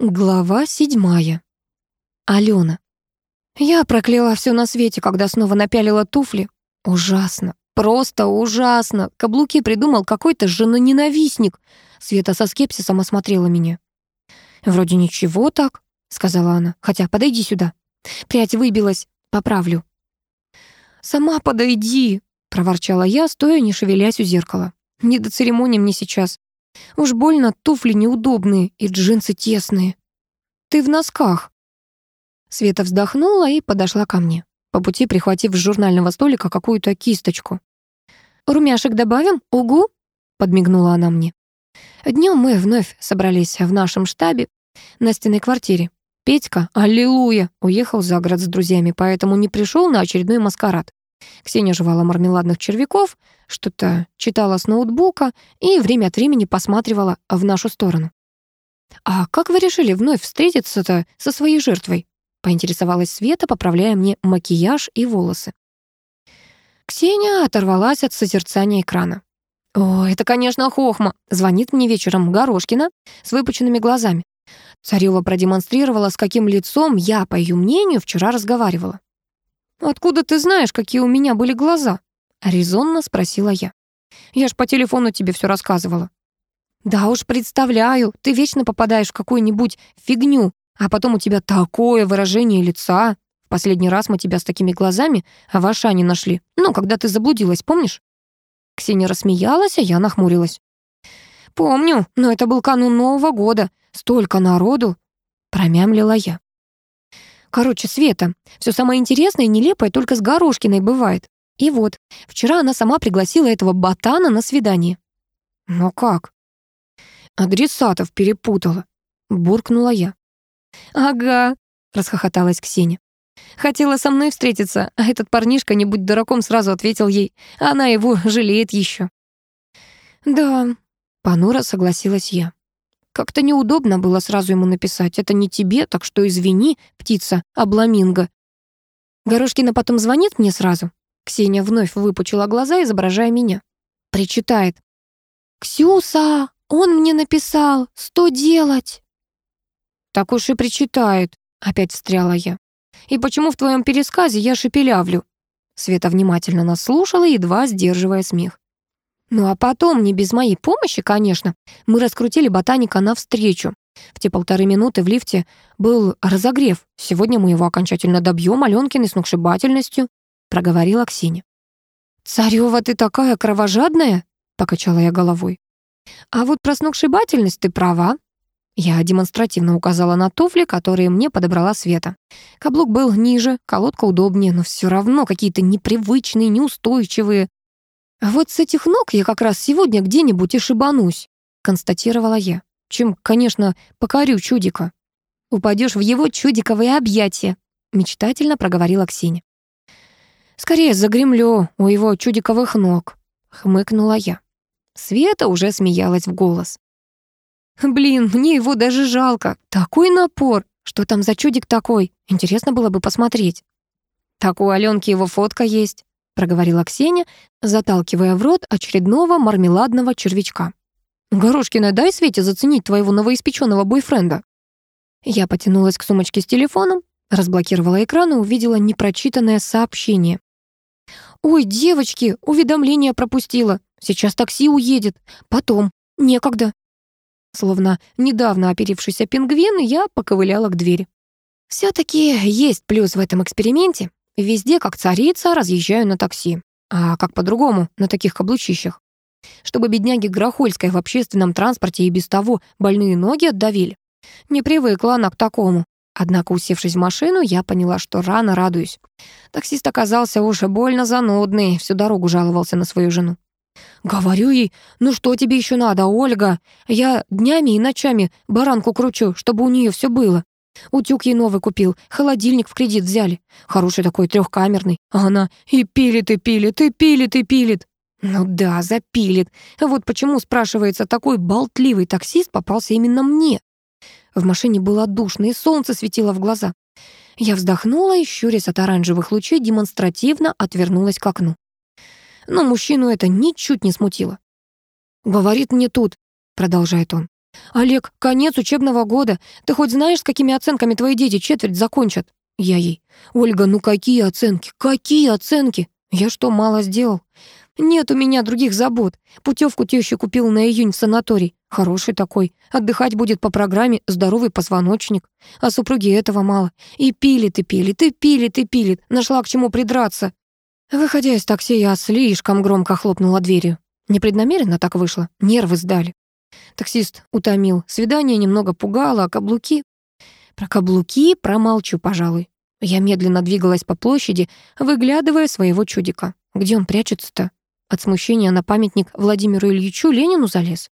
Глава седьмая. Алена. Я прокляла все на свете, когда снова напялила туфли. Ужасно, просто ужасно. Каблуки придумал какой-то женоненавистник. Света со скепсисом осмотрела меня. «Вроде ничего так», — сказала она. «Хотя подойди сюда. Прядь выбилась. Поправлю». «Сама подойди», — проворчала я, стоя не шевелясь у зеркала. «Не до церемонии мне сейчас. Уж больно туфли неудобные и джинсы тесные. Ты в носках. Света вздохнула и подошла ко мне, по пути прихватив с журнального столика какую-то кисточку. «Румяшек добавим? Угу!» — подмигнула она мне. Днем мы вновь собрались в нашем штабе на стенной квартире. Петька, аллилуйя, уехал за город с друзьями, поэтому не пришел на очередной маскарад. Ксения жевала мармеладных червяков, что-то читала с ноутбука и время от времени посматривала в нашу сторону. «А как вы решили вновь встретиться-то со своей жертвой?» — поинтересовалась Света, поправляя мне макияж и волосы. Ксения оторвалась от созерцания экрана. «О, это, конечно, хохма!» — звонит мне вечером Горошкина с выпученными глазами. Царева продемонстрировала, с каким лицом я, по ее мнению, вчера разговаривала. «Откуда ты знаешь, какие у меня были глаза?» — резонно спросила я. «Я ж по телефону тебе все рассказывала». «Да уж представляю, ты вечно попадаешь в какую-нибудь фигню, а потом у тебя такое выражение лица. В последний раз мы тебя с такими глазами в Ашане нашли. Ну, когда ты заблудилась, помнишь?» Ксения рассмеялась, а я нахмурилась. «Помню, но это был канун Нового года. Столько народу!» Промямлила я. Короче, Света, все самое интересное и нелепое только с Горошкиной бывает. И вот, вчера она сама пригласила этого ботана на свидание. Но как? Адресатов перепутала, буркнула я. Ага, расхохоталась Ксения. Хотела со мной встретиться, а этот парнишка, не будь дураком, сразу ответил ей. Она его жалеет еще. Да, понуро согласилась я. Как-то неудобно было сразу ему написать. Это не тебе, так что извини, птица, обламинго. Горошкина потом звонит мне сразу. Ксения вновь выпучила глаза, изображая меня. Причитает. «Ксюса, он мне написал, что делать?» «Так уж и причитает», — опять встряла я. «И почему в твоем пересказе я шепелявлю?» Света внимательно нас слушала, едва сдерживая смех. Ну а потом, не без моей помощи, конечно, мы раскрутили ботаника навстречу. В те полторы минуты в лифте был разогрев. Сегодня мы его окончательно добьем Аленкиной сногсшибательностью, проговорила Ксения. «Царёва, ты такая кровожадная!» — покачала я головой. «А вот про сногсшибательность ты права». Я демонстративно указала на туфли, которые мне подобрала Света. Каблук был ниже, колодка удобнее, но все равно какие-то непривычные, неустойчивые. «А вот с этих ног я как раз сегодня где-нибудь и шибанусь», констатировала я. «Чем, конечно, покорю чудика». «Упадешь в его чудиковые объятия», мечтательно проговорила Ксения. «Скорее загремлю у его чудиковых ног», хмыкнула я. Света уже смеялась в голос. «Блин, мне его даже жалко. Такой напор. Что там за чудик такой? Интересно было бы посмотреть». «Так у Аленки его фотка есть», проговорила Ксения, заталкивая в рот очередного мармеладного червячка. «Горошкина, дай Свете заценить твоего новоиспеченного бойфренда». Я потянулась к сумочке с телефоном, разблокировала экран и увидела непрочитанное сообщение. «Ой, девочки, уведомление пропустила. Сейчас такси уедет. Потом. Некогда». Словно недавно оперившийся пингвин, я поковыляла к двери. все таки есть плюс в этом эксперименте. Везде, как царица, разъезжаю на такси. А как по-другому, на таких каблучищах? Чтобы бедняги Грохольской в общественном транспорте и без того больные ноги отдавили. Не привыкла она к такому. Однако, усевшись в машину, я поняла, что рано радуюсь. Таксист оказался уже больно занудный, всю дорогу жаловался на свою жену. Говорю ей, ну что тебе еще надо, Ольга? Я днями и ночами баранку кручу, чтобы у нее все было. Утюг ей новый купил, холодильник в кредит взяли. Хороший такой, трехкамерный. А она и пилит, и пилит, и пилит, и пилит. Ну да, запилит. Вот почему, спрашивается, такой болтливый таксист попался именно мне. В машине было душно, и солнце светило в глаза. Я вздохнула и, щурясь от оранжевых лучей, демонстративно отвернулась к окну. Но мужчину это ничуть не смутило. «Говорит мне тут», — продолжает он, «Олег, конец учебного года. Ты хоть знаешь, с какими оценками твои дети четверть закончат?» Я ей. «Ольга, ну какие оценки? Какие оценки? Я что, мало сделал? Нет у меня других забот. Путевку теща купил на июнь в санаторий. Хороший такой. Отдыхать будет по программе «Здоровый позвоночник». А супруге этого мало. И пилит, и пилит, и пилит, и пилит. Нашла к чему придраться. Выходя из такси, я слишком громко хлопнула дверью. Непреднамеренно так вышло. Нервы сдали. Таксист утомил. Свидание немного пугало, а каблуки... Про каблуки промолчу, пожалуй. Я медленно двигалась по площади, выглядывая своего чудика. Где он прячется-то? От смущения на памятник Владимиру Ильичу Ленину залез?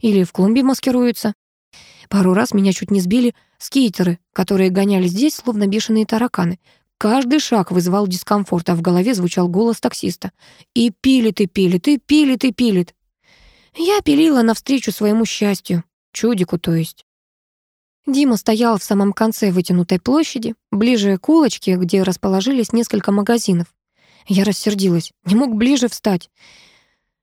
Или в клумбе маскируется? Пару раз меня чуть не сбили скейтеры, которые гоняли здесь, словно бешеные тараканы. Каждый шаг вызывал дискомфорт, а в голове звучал голос таксиста. «И пилит, и пилит, и пилит, и пилит». Я пилила навстречу своему счастью. Чудику, то есть. Дима стоял в самом конце вытянутой площади, ближе к улочке, где расположились несколько магазинов. Я рассердилась, не мог ближе встать.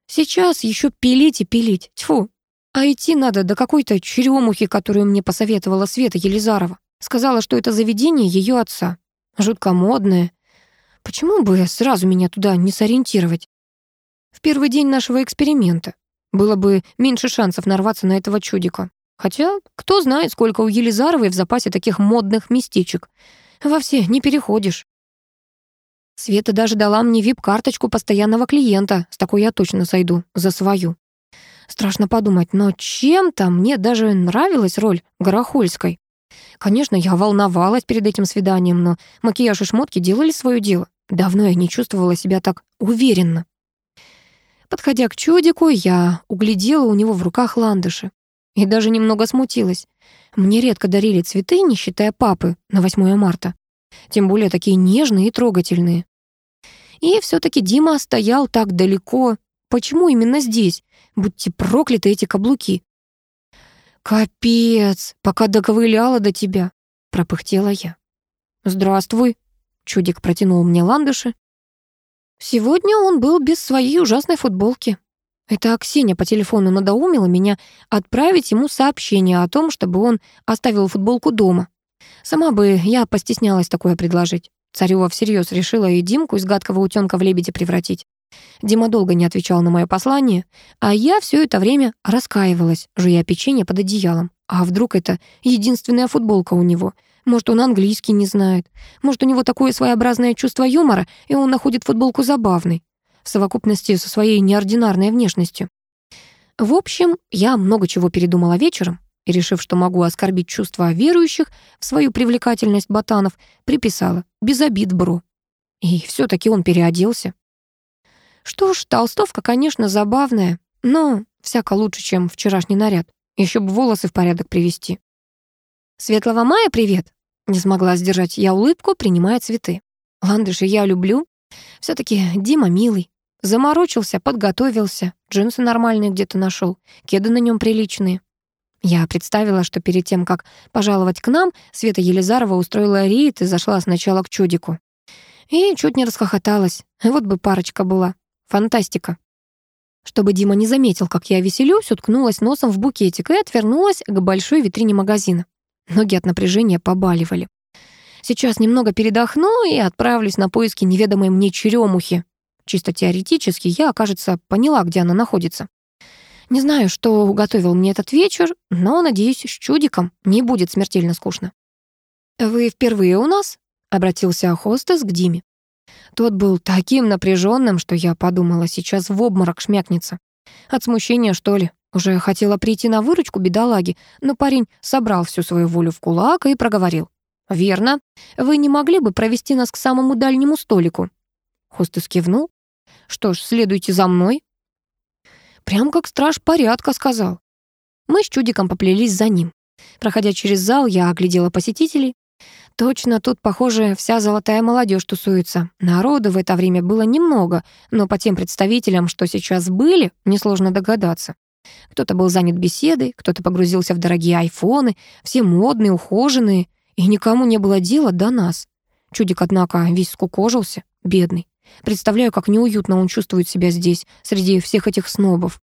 Сейчас еще пилить и пилить. Тьфу. А идти надо до какой-то черемухи, которую мне посоветовала Света Елизарова. Сказала, что это заведение ее отца. Жутко модное. Почему бы сразу меня туда не сориентировать? В первый день нашего эксперимента было бы меньше шансов нарваться на этого чудика. Хотя, кто знает, сколько у Елизаровой в запасе таких модных местечек. Во все не переходишь. Света даже дала мне вип-карточку постоянного клиента. С такой я точно сойду за свою. Страшно подумать, но чем-то мне даже нравилась роль Горохольской. Конечно, я волновалась перед этим свиданием, но макияж и шмотки делали свое дело. Давно я не чувствовала себя так уверенно. Подходя к чудику, я углядела у него в руках ландыши. И даже немного смутилась. Мне редко дарили цветы, не считая папы, на 8 марта. Тем более такие нежные и трогательные. И все таки Дима стоял так далеко. Почему именно здесь? Будьте прокляты эти каблуки. «Капец, пока доковыляла до тебя», — пропыхтела я. «Здравствуй», — чудик протянул мне ландыши. Сегодня он был без своей ужасной футболки. Это Аксинья по телефону надоумила меня отправить ему сообщение о том, чтобы он оставил футболку дома. Сама бы я постеснялась такое предложить. Царёва всерьез решила и Димку из гадкого утёнка в лебедя превратить. Дима долго не отвечал на мое послание, а я все это время раскаивалась, жуя печенье под одеялом. А вдруг это единственная футболка у него? Может, он английский не знает? Может, у него такое своеобразное чувство юмора, и он находит футболку забавной? В совокупности со своей неординарной внешностью. В общем, я много чего передумала вечером, и, решив, что могу оскорбить чувства верующих в свою привлекательность ботанов, приписала «без обид, бро». И все таки он переоделся. Что ж, толстовка, конечно, забавная, но всяко лучше, чем вчерашний наряд. Еще бы волосы в порядок привести. «Светлого мая привет!» Не смогла сдержать я улыбку, принимая цветы. Ландыши я люблю. все таки Дима милый. Заморочился, подготовился. Джинсы нормальные где-то нашел, Кеды на нем приличные. Я представила, что перед тем, как пожаловать к нам, Света Елизарова устроила рейд и зашла сначала к чудику. И чуть не расхохоталась. Вот бы парочка была. Фантастика. Чтобы Дима не заметил, как я веселюсь, уткнулась носом в букетик и отвернулась к большой витрине магазина. Ноги от напряжения побаливали. Сейчас немного передохну и отправлюсь на поиски неведомой мне черемухи. Чисто теоретически я, кажется, поняла, где она находится. Не знаю, что уготовил мне этот вечер, но, надеюсь, с чудиком не будет смертельно скучно. «Вы впервые у нас?» — обратился хостес к Диме. Тот был таким напряженным, что я подумала, сейчас в обморок шмякнется. От смущения, что ли? Уже хотела прийти на выручку бедолаги, но парень собрал всю свою волю в кулак и проговорил. «Верно. Вы не могли бы провести нас к самому дальнему столику?» Хостес кивнул. «Что ж, следуйте за мной». Прям как страж порядка сказал. Мы с чудиком поплелись за ним. Проходя через зал, я оглядела посетителей. Точно, тут, похоже, вся золотая молодежь тусуется. Народу в это время было немного, но по тем представителям, что сейчас были, несложно догадаться. Кто-то был занят беседой, кто-то погрузился в дорогие айфоны, все модные, ухоженные, и никому не было дела до нас. Чудик, однако, весь скукожился, бедный. Представляю, как неуютно он чувствует себя здесь, среди всех этих снобов.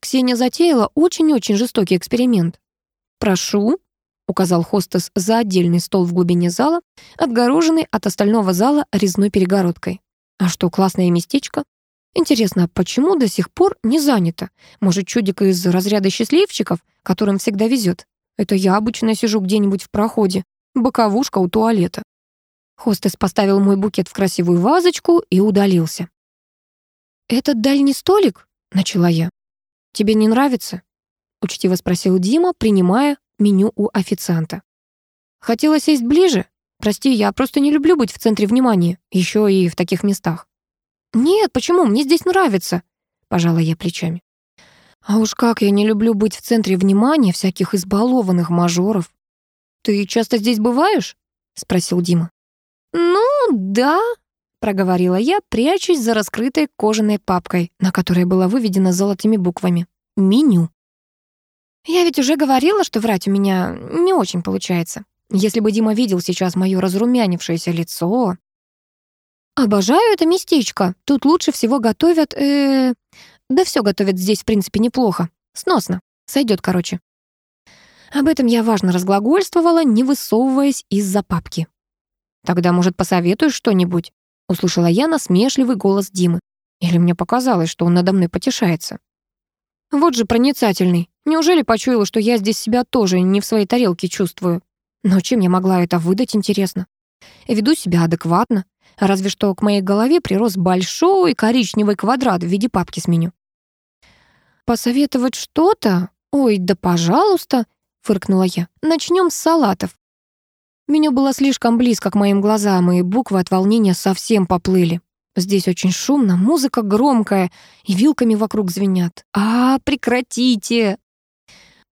Ксения затеяла очень-очень жестокий эксперимент. «Прошу», — указал хостес за отдельный стол в глубине зала, отгороженный от остального зала резной перегородкой. «А что, классное местечко? Интересно, а почему до сих пор не занято? Может, чудик из разряда счастливчиков, которым всегда везет? Это я обычно сижу где-нибудь в проходе, боковушка у туалета». Хостес поставил мой букет в красивую вазочку и удалился. «Этот дальний столик?» — начала я. «Тебе не нравится?» — учтиво спросил Дима, принимая меню у официанта. «Хотела сесть ближе? Прости, я просто не люблю быть в центре внимания, еще и в таких местах». «Нет, почему? Мне здесь нравится», — пожала я плечами. «А уж как я не люблю быть в центре внимания всяких избалованных мажоров». «Ты часто здесь бываешь?» — спросил Дима. «Ну, да», — проговорила я, прячась за раскрытой кожаной папкой, на которой было выведено золотыми буквами. «Меню». Я ведь уже говорила, что врать у меня не очень получается. Если бы Дима видел сейчас моё разрумянившееся лицо... Обожаю это местечко. Тут лучше всего готовят... Э, да все готовят здесь, в принципе, неплохо. Сносно. Сойдет, короче. Об этом я важно разглагольствовала, не высовываясь из-за папки. «Тогда, может, посоветуешь что-нибудь?» Услышала я насмешливый голос Димы. Или мне показалось, что он надо мной потешается. Вот же проницательный. Неужели почуяла, что я здесь себя тоже не в своей тарелке чувствую? Но чем я могла это выдать, интересно? Веду себя адекватно, разве что к моей голове прирос большой коричневый квадрат в виде папки с меню. «Посоветовать что-то? Ой, да пожалуйста!» — фыркнула я. «Начнем с салатов». Меню было слишком близко к моим глазам, и буквы от волнения совсем поплыли. Здесь очень шумно, музыка громкая, и вилками вокруг звенят. А, прекратите!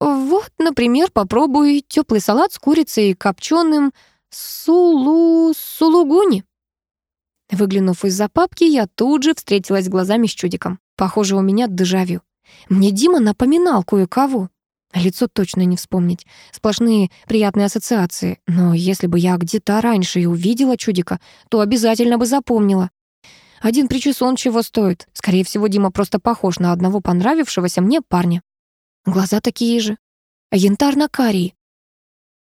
Вот, например, попробуй теплый салат с курицей и копченым сулу... сулугуни. Выглянув из-за папки, я тут же встретилась глазами с чудиком. Похоже, у меня дежавю. Мне Дима напоминал кое-кого. Лицо точно не вспомнить. Сплошные приятные ассоциации. Но если бы я где-то раньше и увидела чудика, то обязательно бы запомнила. Один причесон чего стоит. Скорее всего, Дима просто похож на одного понравившегося мне парня. Глаза такие же. Янтарно-карие.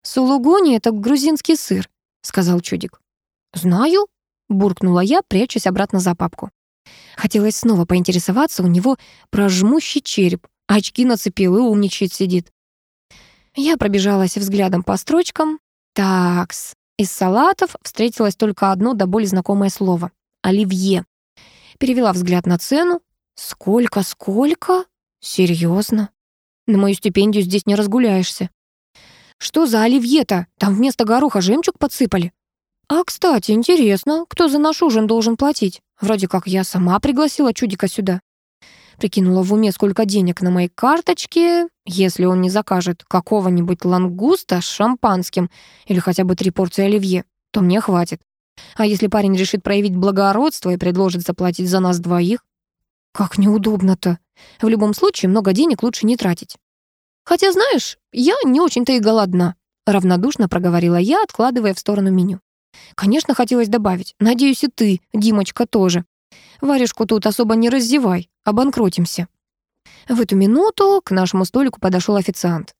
«Сулугуни — это грузинский сыр», — сказал чудик. «Знаю», — буркнула я, прячась обратно за папку. Хотелось снова поинтересоваться у него про жмущий череп. Очки нацепил и умничает сидит. Я пробежалась взглядом по строчкам. Такс. Из салатов встретилось только одно до боли знакомое слово оливье. Перевела взгляд на цену. Сколько, сколько? Серьезно? На мою стипендию здесь не разгуляешься. Что за оливье-то? Там вместо гороха жемчуг подсыпали. А, кстати, интересно, кто за наш ужин должен платить? Вроде как я сама пригласила чудика сюда. Прикинула в уме, сколько денег на моей карточке, если он не закажет какого-нибудь лангуста с шампанским или хотя бы три порции оливье, то мне хватит. А если парень решит проявить благородство и предложит заплатить за нас двоих? Как неудобно-то. В любом случае, много денег лучше не тратить. Хотя, знаешь, я не очень-то и голодна, равнодушно проговорила я, откладывая в сторону меню. Конечно, хотелось добавить. Надеюсь, и ты, Димочка, тоже. Варежку тут особо не раздевай, обанкротимся. В эту минуту к нашему столику подошел официант.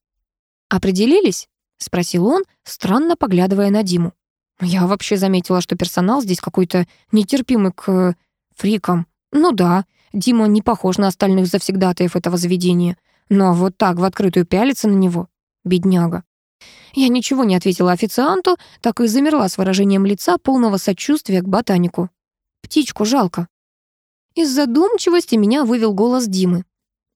«Определились?» — спросил он, странно поглядывая на Диму. Я вообще заметила, что персонал здесь какой-то нетерпимый к фрикам. Ну да, Дима не похож на остальных завсегдатаев этого заведения. Но вот так в открытую пялиться на него — бедняга. Я ничего не ответила официанту, так и замерла с выражением лица полного сочувствия к ботанику. Птичку жалко. Из задумчивости меня вывел голос Димы.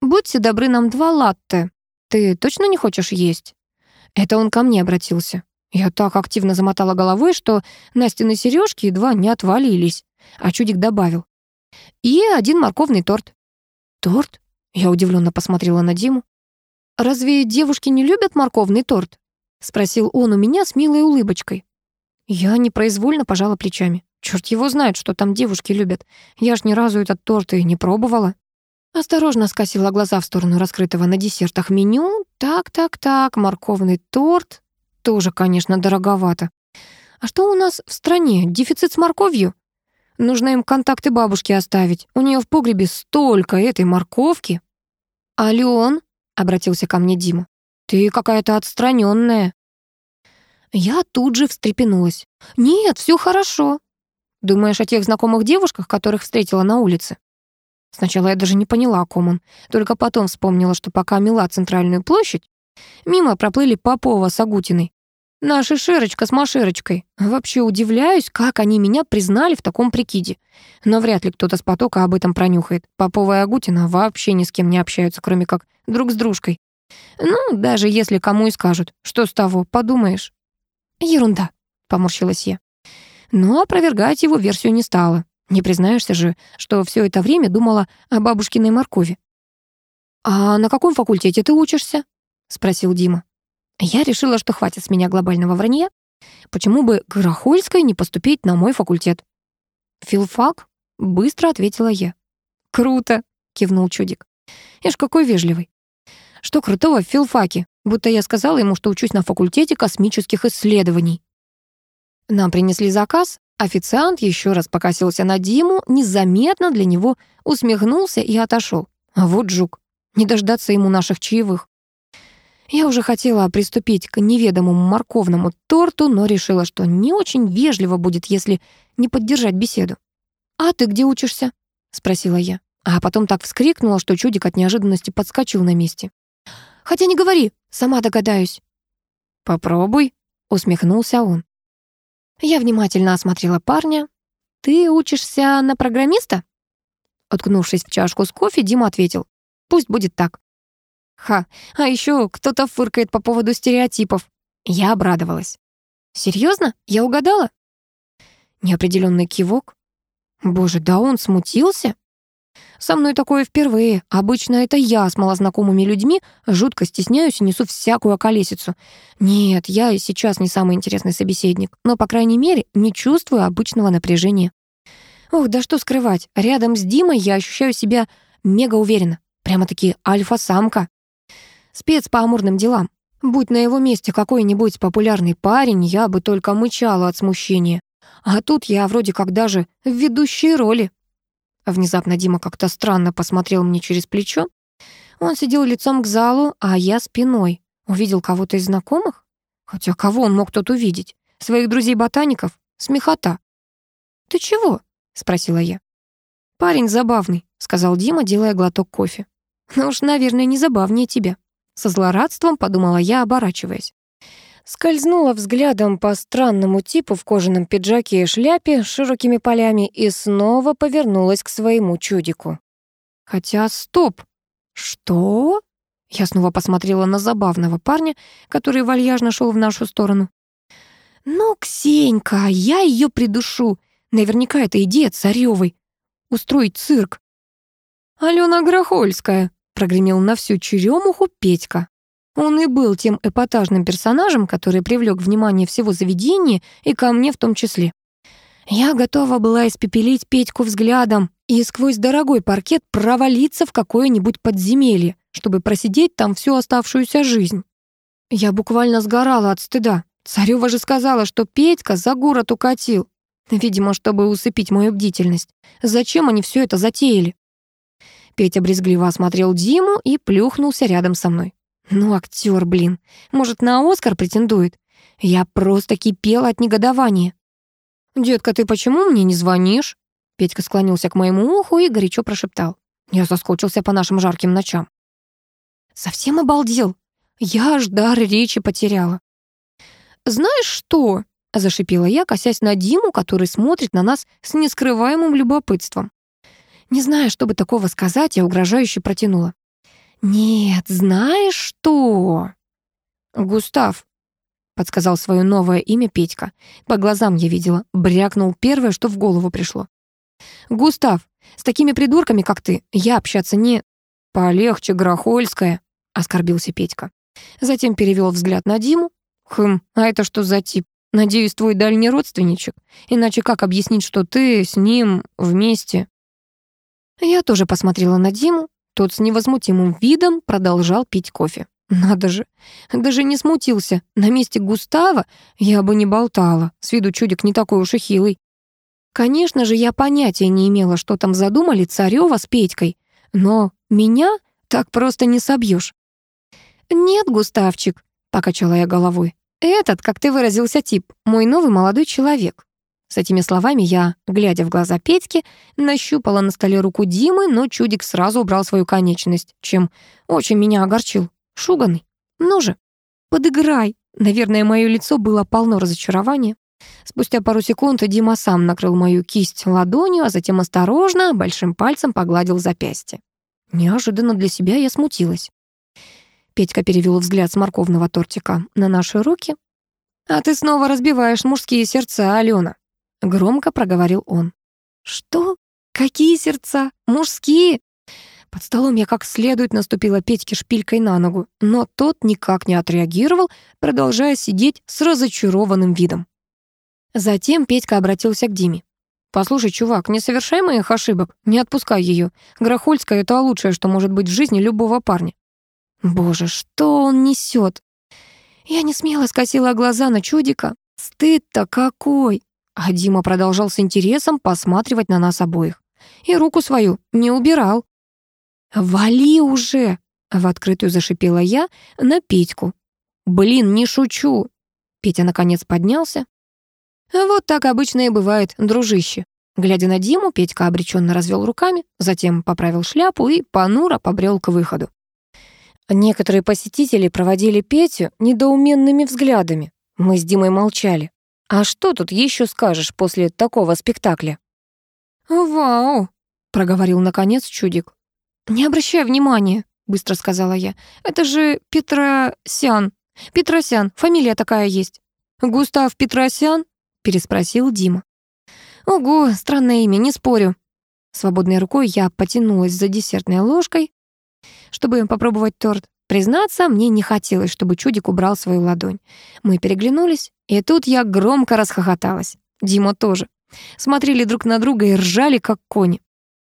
«Будьте добры, нам два латте. Ты точно не хочешь есть?» Это он ко мне обратился. Я так активно замотала головой, что Настины сережки едва не отвалились. А чудик добавил. И один морковный торт. Торт? Я удивленно посмотрела на Диму. «Разве девушки не любят морковный торт?» Спросил он у меня с милой улыбочкой. Я непроизвольно пожала плечами. Черт его знает, что там девушки любят. Я ж ни разу этот торт и не пробовала. Осторожно скосила глаза в сторону раскрытого на десертах меню. Так-так-так, морковный торт, тоже, конечно, дороговато. А что у нас в стране? Дефицит с морковью? Нужно им контакты бабушки оставить. У нее в погребе столько этой морковки. «Алён», — обратился ко мне Дима, Ты какая-то отстраненная. Я тут же встрепенулась. «Нет, все хорошо. Думаешь о тех знакомых девушках, которых встретила на улице?» Сначала я даже не поняла, о ком он. Только потом вспомнила, что пока мела центральную площадь, мимо проплыли Попова с Агутиной. Наша Шерочка с Машерочкой. Вообще удивляюсь, как они меня признали в таком прикиде. Но вряд ли кто-то с потока об этом пронюхает. Попова и Агутина вообще ни с кем не общаются, кроме как друг с дружкой. Ну, даже если кому и скажут. Что с того, подумаешь? Ерунда, поморщилась я. Но опровергать его версию не стала. Не признаешься же, что все это время думала о бабушкиной моркови. «А на каком факультете ты учишься?» — спросил Дима. Я решила, что хватит с меня глобального вранья. Почему бы Горохольской не поступить на мой факультет? «Филфак?» — быстро ответила я. «Круто!» — кивнул чудик. «Ишь, какой вежливый!» «Что крутого в филфаке? Будто я сказала ему, что учусь на факультете космических исследований». Нам принесли заказ. Официант еще раз покосился на Диму, незаметно для него усмехнулся и отошел. А вот жук. Не дождаться ему наших чаевых. Я уже хотела приступить к неведомому морковному торту, но решила, что не очень вежливо будет, если не поддержать беседу. «А ты где учишься?» — спросила я. А потом так вскрикнула, что чудик от неожиданности подскочил на месте. «Хотя не говори, сама догадаюсь». «Попробуй», — усмехнулся он. Я внимательно осмотрела парня. «Ты учишься на программиста?» Уткнувшись в чашку с кофе, Дима ответил. «Пусть будет так. Ха, а еще кто-то фыркает по поводу стереотипов. Я обрадовалась. Серьезно? Я угадала? Неопределенный кивок. Боже, да он смутился? Со мной такое впервые. Обычно это я с малознакомыми людьми жутко стесняюсь и несу всякую околесицу. Нет, я и сейчас не самый интересный собеседник, но, по крайней мере, не чувствую обычного напряжения. Ох, да что скрывать, рядом с Димой я ощущаю себя мега уверенно. Прямо-таки альфа-самка. Спец по амурным делам. Будь на его месте какой-нибудь популярный парень, я бы только мычала от смущения. А тут я вроде как даже в ведущей роли. Внезапно Дима как-то странно посмотрел мне через плечо. Он сидел лицом к залу, а я спиной. Увидел кого-то из знакомых? Хотя кого он мог тут увидеть? Своих друзей-ботаников? Смехота. «Ты чего?» — спросила я. «Парень забавный», — сказал Дима, делая глоток кофе. «Ну уж, наверное, не забавнее тебя». Со злорадством подумала я, оборачиваясь. Скользнула взглядом по странному типу в кожаном пиджаке и шляпе с широкими полями и снова повернулась к своему чудику. Хотя, стоп! Что? Я снова посмотрела на забавного парня, который вальяжно шел в нашу сторону. «Ну, Ксенька, я ее придушу. Наверняка это идея царевой. Устроить цирк». «Алена Грохольская», прогремел на всю черемуху Петька. Он и был тем эпатажным персонажем, который привлек внимание всего заведения и ко мне в том числе. Я готова была испепелить Петьку взглядом и сквозь дорогой паркет провалиться в какое-нибудь подземелье, чтобы просидеть там всю оставшуюся жизнь. Я буквально сгорала от стыда. Царёва же сказала, что Петька за город укатил. Видимо, чтобы усыпить мою бдительность. Зачем они все это затеяли? Петя брезгливо осмотрел Диму и плюхнулся рядом со мной. Ну, актер, блин. Может, на Оскар претендует? Я просто кипела от негодования. «Детка, ты почему мне не звонишь?» Петька склонился к моему уху и горячо прошептал. Я соскучился по нашим жарким ночам. Совсем обалдел. Я аж дар речи потеряла. «Знаешь что?» — зашипела я, косясь на Диму, который смотрит на нас с нескрываемым любопытством. Не зная, что бы такого сказать, я угрожающе протянула. «Нет, знаешь что?» «Густав», — подсказал свое новое имя Петька. По глазам я видела, брякнул первое, что в голову пришло. «Густав, с такими придурками, как ты, я общаться не...» «Полегче, Грохольская», — оскорбился Петька. Затем перевел взгляд на Диму. «Хм, а это что за тип? Надеюсь, твой дальний родственничек? Иначе как объяснить, что ты с ним вместе?» Я тоже посмотрела на Диму. Тот с невозмутимым видом продолжал пить кофе. Надо же, даже не смутился. На месте Густава я бы не болтала. С виду чудик не такой уж и хилый. Конечно же, я понятия не имела, что там задумали Царёва с Петькой. Но меня так просто не собьешь. «Нет, Густавчик», — покачала я головой. «Этот, как ты выразился, тип, мой новый молодой человек». С этими словами я, глядя в глаза Петьки, нащупала на столе руку Димы, но чудик сразу убрал свою конечность, чем очень меня огорчил. Шуганый. Ну же, подыграй. Наверное, мое лицо было полно разочарования. Спустя пару секунд Дима сам накрыл мою кисть ладонью, а затем осторожно, большим пальцем погладил запястье. Неожиданно для себя я смутилась. Петька перевел взгляд с морковного тортика на наши руки. «А ты снова разбиваешь мужские сердца, Алена», — громко проговорил он. «Что? Какие сердца? Мужские?» Под столом я как следует наступила Петьке шпилькой на ногу, но тот никак не отреагировал, продолжая сидеть с разочарованным видом. Затем Петька обратился к Диме. «Послушай, чувак, не совершай моих ошибок, не отпускай ее. Грохольская — это лучшее, что может быть в жизни любого парня». Боже, что он несет? Я не смело скосила глаза на чудика. Стыд-то какой! А Дима продолжал с интересом посматривать на нас обоих. И руку свою не убирал. «Вали уже!» — в открытую зашипела я на Петьку. «Блин, не шучу!» Петя наконец поднялся. «Вот так обычно и бывает, дружище». Глядя на Диму, Петька обреченно развел руками, затем поправил шляпу и понуро побрел к выходу. Некоторые посетители проводили Петю недоуменными взглядами. Мы с Димой молчали. А что тут еще скажешь после такого спектакля? «Вау!» — проговорил наконец чудик. «Не обращай внимания», — быстро сказала я. «Это же Петросян. Петросян, фамилия такая есть». «Густав Петросян?» — переспросил Дима. «Ого, странное имя, не спорю». Свободной рукой я потянулась за десертной ложкой, чтобы попробовать торт. Признаться, мне не хотелось, чтобы чудик убрал свою ладонь. Мы переглянулись, и тут я громко расхохоталась. Дима тоже. Смотрели друг на друга и ржали, как кони.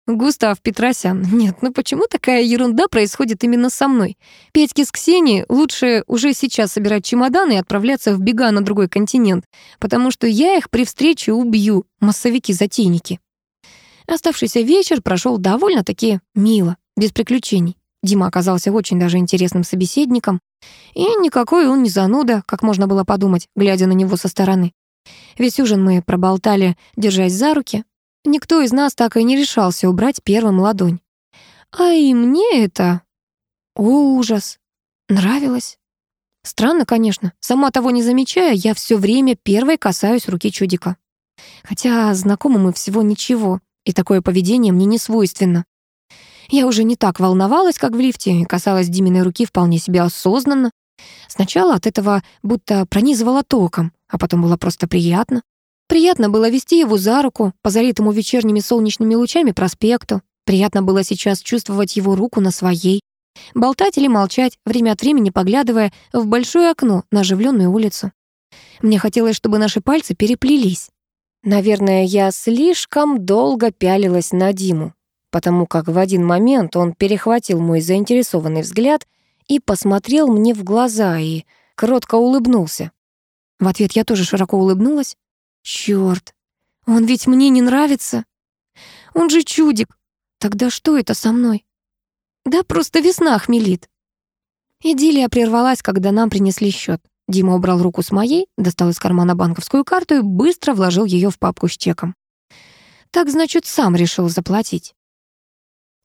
Густав Петросян. Нет, ну почему такая ерунда происходит именно со мной? Петьке с Ксенией лучше уже сейчас собирать чемоданы и отправляться в бега на другой континент, потому что я их при встрече убью, массовики-затейники. Оставшийся вечер прошел довольно-таки мило, без приключений. Дима оказался очень даже интересным собеседником. И никакой он не зануда, как можно было подумать, глядя на него со стороны. Весь ужин мы проболтали, держась за руки. Никто из нас так и не решался убрать первым ладонь. А и мне это... О, ужас! Нравилось. Странно, конечно. Сама того не замечая, я все время первой касаюсь руки чудика. Хотя знакомы мы всего ничего, и такое поведение мне не свойственно. Я уже не так волновалась, как в лифте, и касалась Диминой руки вполне себе осознанно. Сначала от этого будто пронизывала током, а потом было просто приятно. Приятно было вести его за руку по залитому вечерними солнечными лучами проспекту. Приятно было сейчас чувствовать его руку на своей. Болтать или молчать, время от времени поглядывая в большое окно на оживленную улицу. Мне хотелось, чтобы наши пальцы переплелись. Наверное, я слишком долго пялилась на Диму, потому как в один момент он перехватил мой заинтересованный взгляд и посмотрел мне в глаза и кротко улыбнулся. В ответ я тоже широко улыбнулась. Чёрт, он ведь мне не нравится. Он же чудик. Тогда что это со мной? Да просто весна хмелит. Идиллия прервалась, когда нам принесли счет. Дима убрал руку с моей, достал из кармана банковскую карту и быстро вложил ее в папку с чеком. Так, значит, сам решил заплатить.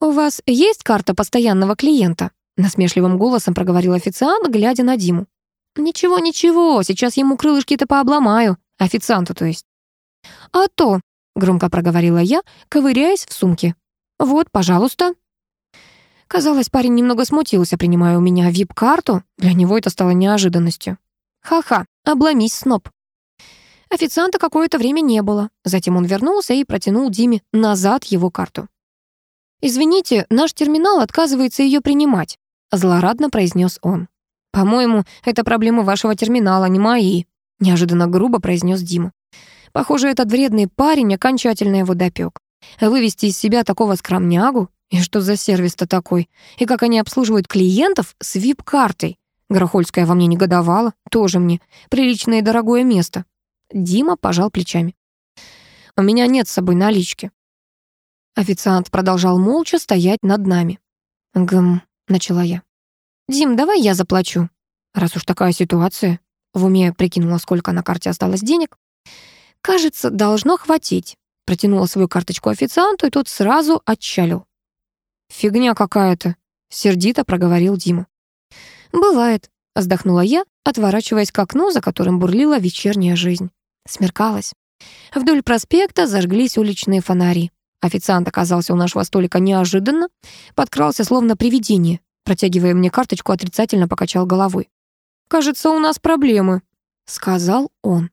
«У вас есть карта постоянного клиента?» Насмешливым голосом проговорил официант, глядя на Диму. «Ничего, ничего, сейчас ему крылышки-то пообломаю. Официанту, то есть». «А то», — громко проговорила я, ковыряясь в сумке. «Вот, пожалуйста». Казалось, парень немного смутился, принимая у меня вип-карту. Для него это стало неожиданностью. «Ха-ха, обломись, сноб». Официанта какое-то время не было. Затем он вернулся и протянул Диме назад его карту. «Извините, наш терминал отказывается ее принимать», — злорадно произнес он. «По-моему, это проблема вашего терминала, не мои», — неожиданно грубо произнес Дима. Похоже, этот вредный парень окончательно его допек. Вывести из себя такого скромнягу? И что за сервис-то такой? И как они обслуживают клиентов с вип-картой? Грохольская во мне негодовала. Тоже мне. Приличное и дорогое место. Дима пожал плечами. «У меня нет с собой налички. Официант продолжал молча стоять над нами. «Гм», — начала я. «Дим, давай я заплачу». Раз уж такая ситуация. В уме прикинула, сколько на карте осталось денег. «Кажется, должно хватить». Протянула свою карточку официанту, и тот сразу отчалил. «Фигня какая-то», — сердито проговорил Дима. «Бывает», — вздохнула я, отворачиваясь к окну, за которым бурлила вечерняя жизнь. Смеркалось. Вдоль проспекта зажглись уличные фонари. Официант оказался у нашего столика неожиданно, подкрался словно привидение, протягивая мне карточку, отрицательно покачал головой. «Кажется, у нас проблемы», — сказал он.